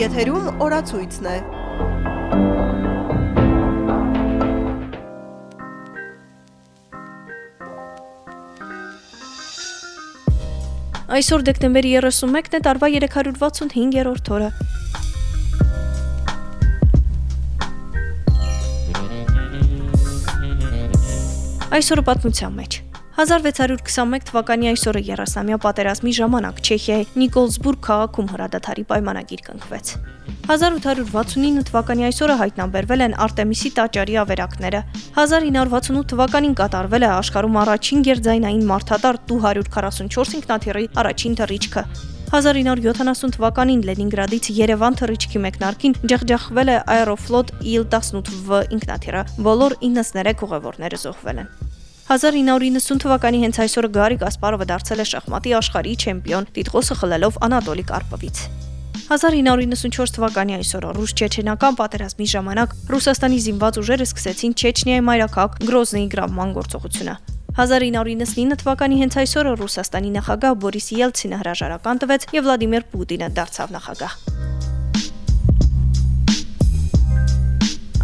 Եթերում օրացույցն է։ Այսօր դեկտեմբերի 31-ն է, տարվա 365-րդ օրը։ Այսօրը պատմության մեջ 1621 թվականի այսօրը 30-ամյա պատերազմի ժամանակ Չեխիայի Նիկոլսբուրգ քաղաքում հրադադարի պայմանագիր կնքվեց։ 1869 թվականի այսօրը հայտնաբերվել են Արտեմիսի տաճարի ավերակները։ 1968 թվականին կատարվել է աշխարհում առաջին գերձայնային մարդատար Տու 144 ինքնաթիռի առաջին թռիչքը։ 1970 թվականին Լենինգրադից Երևան թռիչքի մեկնարկին ջախջախվել է Aeroflot Il-18V ինքնաթիռը։ Բոլոր 93 ուղևորները զոհվել են։ 1990 թվականի հենց այսօրը Գարի Կասպարովը դարձել է շախմատի աշխարհի չեմպիոն, տիտղոսը խլելով Անատոլի Կարպովից։ 1994 թվականի այսօրը ռուս-չեչենական պատերազմի ժամանակ Ռուսաստանի զինված ուժերը սկսեցին Չեչնիայի մայրաքաղաք Գրոզնիի գրավման գործողությունը։ 1999 թվականի հենց այսօրը Ռուսաստանի նախագահ Բորիս Ելցինը հրաժարական տվեց եւ Վլադիմիր Պուտինը դարձավ նախագահ։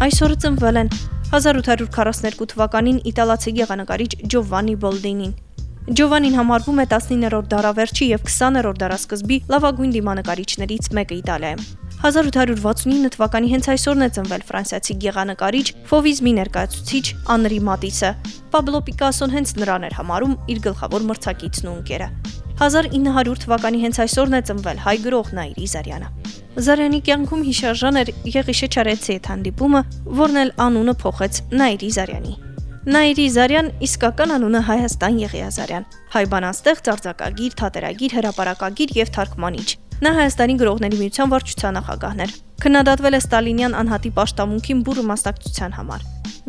Այսօրը ծնվել են 1842 թվականին իտալացի գեղանկարիչ Ջովանի Բոլդինին։ Ջովանին համարվում է 19-րդ դարավերջի եւ 20-րդ դարասկզբի լավագույն դիմանկարիչներից մեկը Իտալիայում։ 1869 թվականի հենց այսօրն է ծնվել ֆրանսիացի գեղանկարիչ, ֆովիզմի ներկայացուցիչ Անրի Մատիսը։ Պաբլո Պիկասոն հենց նրան էր համարում իր գլխավոր մրցակիցն ու ընկերը։ 1900 թվականի հենց այսօրն է ծնվել հայ գրող Նայիրի Զարյանը։ Զարյանի կյանքում հիշարժան էր Եղիշե Չարեցի հետ հանդիպումը, որն էլ անունը փոխեց Նայիրի Զարյանի։ Նայիրի Զարյան իսկական անունը Հայաստան Եղիազարյան, հայ բանաստեղծ, արձակագիր, թատերագիր, հրապարակագիր եւ թարգմանիչ։ Նա Հայաստանի գրողների միության վարչության նախագահն էր։ Քննադատվել է Ստալինյան անհատի պաշտամունքին բուրը մասնակցության համար։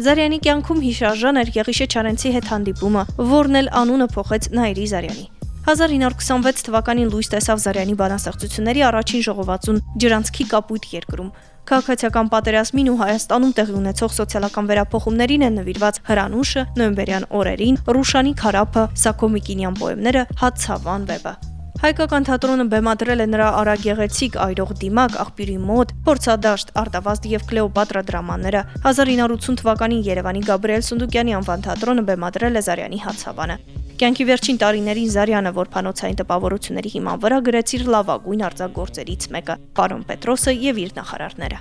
Զարյանի կյանքում հիշարժան էր Եղիշե Չարենցի հետ հանդիպումը, որն էլ անունը փոխեց Նայիրի Զարյանի։ 1926 թվականին լույս տեսավ Զարյանի բանաստեղծությունների առաջին ժողովածուն Ջրանցքի կապույտ երկրում։ Քաղաքացիական պատերազմին ու Հայաստանում տեղի ունեցող սոցիալական վերափոխումներին են նվիրված Հրանուշը, նոյեմբերյան օրերին, Ռուշանի քարափը, Սակոմիկինյան պոեմները, Հացավան վեպը։ Հայկական թատրոնը բեմադրել է նրա արագեղեցիկ այրող դիմակ, աղբյուրի մոտ, փորձադաշտ, արտավազդ եւ Կլեոպատրա դրամաները։ 1980 թվականին Երևանի Գաբրիել Սունդուկյանի անվան թատրոնը բեմադրել է Զարյանի հացավանը։ Կյանքի վերջին տարիներին Զարյանը որփանոցային տպավորությունների հիման վրա գրեց իր լավագույն արձակգործերից մեկը՝ Պարոն Պետրոսը եւ իր նախարարները։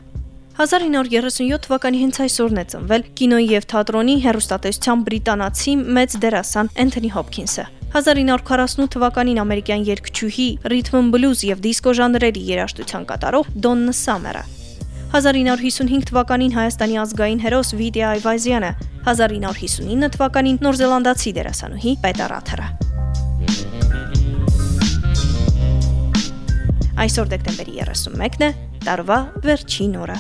1937 թվականի հենց այսօրն է ծնվել կինոյի եւ թատրոնի հերոստատեսության բրիտանացի մեծ դերասան Էնթոնի Հոփքինսը։ 1948 թվականին ամերիկյան երգչուհի, ռիթմ բլյուզ եւ դիսկո ժանրերի երաժշտության կատարող Դոննա Սամերը։ 1955 թվականին Հայաստանի ազգային հերոս Վիտյա Այվազյանը, 1959 թվականին նորզելանդացի դերասանուհի Պետա Ռաթերը։ Այսօր դեկտեմբերի 31-ն է, տարվա վերջին օրը։